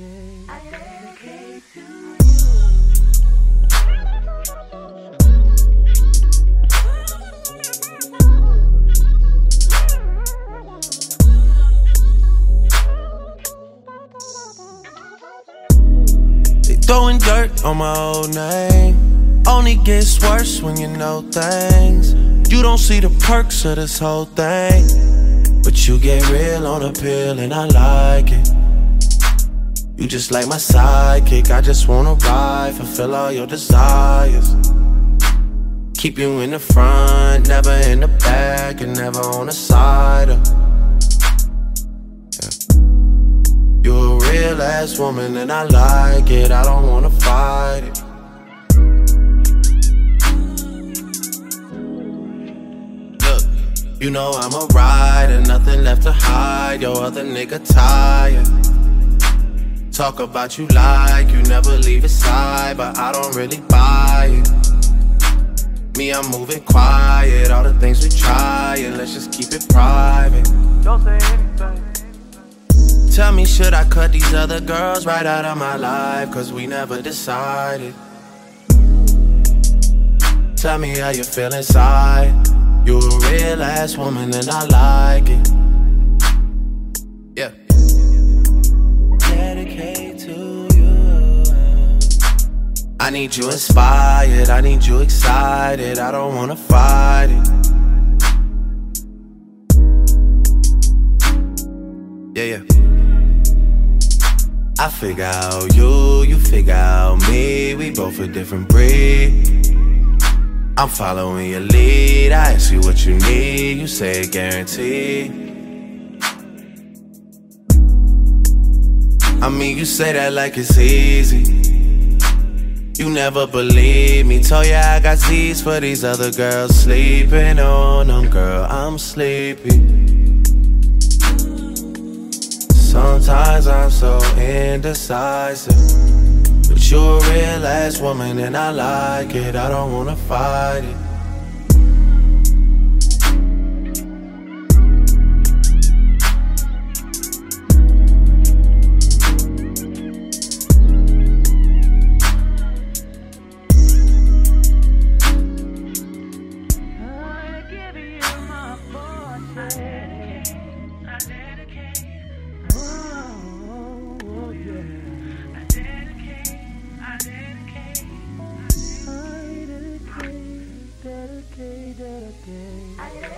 They throwing dirt on my old name. Only gets worse when you know things. You don't see the perks of this whole thing. But you get real on a pill and I like it. You just like my sidekick. I just wanna ride, fulfill all your desires. Keep you in the front, never in the back, and never on the side. Of You a real ass woman and I like it. I don't wanna fight it. Look, you know I'm a rider, nothing left to hide. Your other nigga tired. Talk about you like you never leave his side, but I don't really buy it. Me, I'm moving quiet. All the things we try, and let's just keep it private. Don't say anything. Tell me, should I cut these other girls right out of my life? Cause we never decided. Tell me how you feel inside. You're a real ass woman and I like it. I need you inspired. I need you excited. I don't wanna fight it. Yeah, yeah. I figure out you, you figure out me. We both a different breed. I'm following your lead. I ask you what you need. You say guaranteed. I mean, you say that like it's easy. You never believe me. Told ya I got Z's for these other girls. Sleeping on them, girl. I'm sleepy. Sometimes I'm so indecisive. But you're a real ass woman and I like it. I don't wanna fight it. I